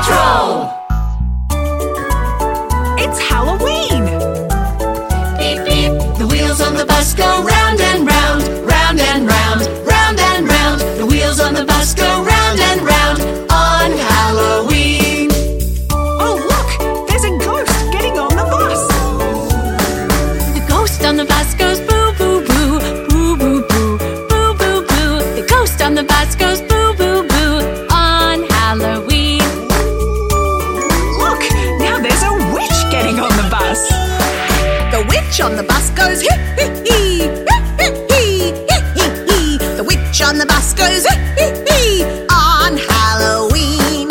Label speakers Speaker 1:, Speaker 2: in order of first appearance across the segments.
Speaker 1: Patrol!
Speaker 2: It's Halloween!
Speaker 1: Beep beep, the wheels on the bus go round and round, round and round, round and round. The wheels on the bus go round and round on Halloween.
Speaker 2: Oh, look! There's a ghost getting on the bus!
Speaker 3: The ghost on the bus goes boo boo boo, boo boo boo, boo boo boo. The ghost on the bus goes
Speaker 2: witch on the bus
Speaker 4: goes hee hee hee, hee hee hee, hee hee. The witch on the bus goes hee hee hee on Halloween.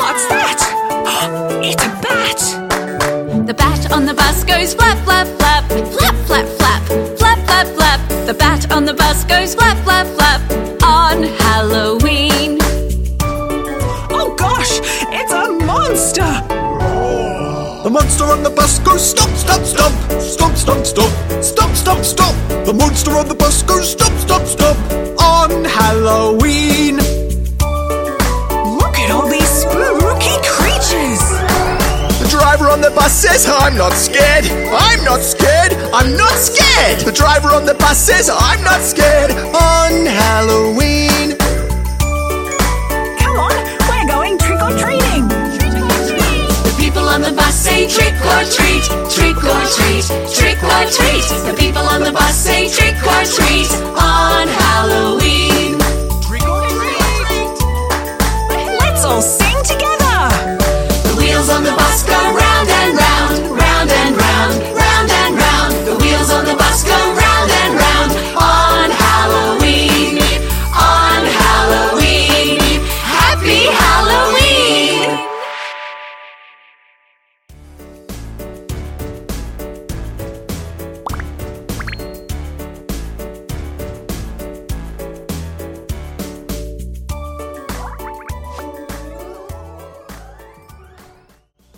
Speaker 2: What's that? It's a bat!
Speaker 3: The bat on the bus goes flap flap flap, flap flap flap, flap flap flap. The bat on the bus goes flap flap flap on Halloween.
Speaker 5: The monster on the bus goes stomp, stomp, stomp, stomp, stomp, stomp, stomp, stomp, stomp. The monster on the bus goes stomp, stomp, stomp on Halloween.
Speaker 2: Look at all these spooky creatures!
Speaker 5: The driver on the bus says, I'm not scared, I'm not scared, I'm not scared. The driver on the bus says, I'm not scared on
Speaker 1: treat, trick or treat, trick or treat. The people on the bus say trick or treat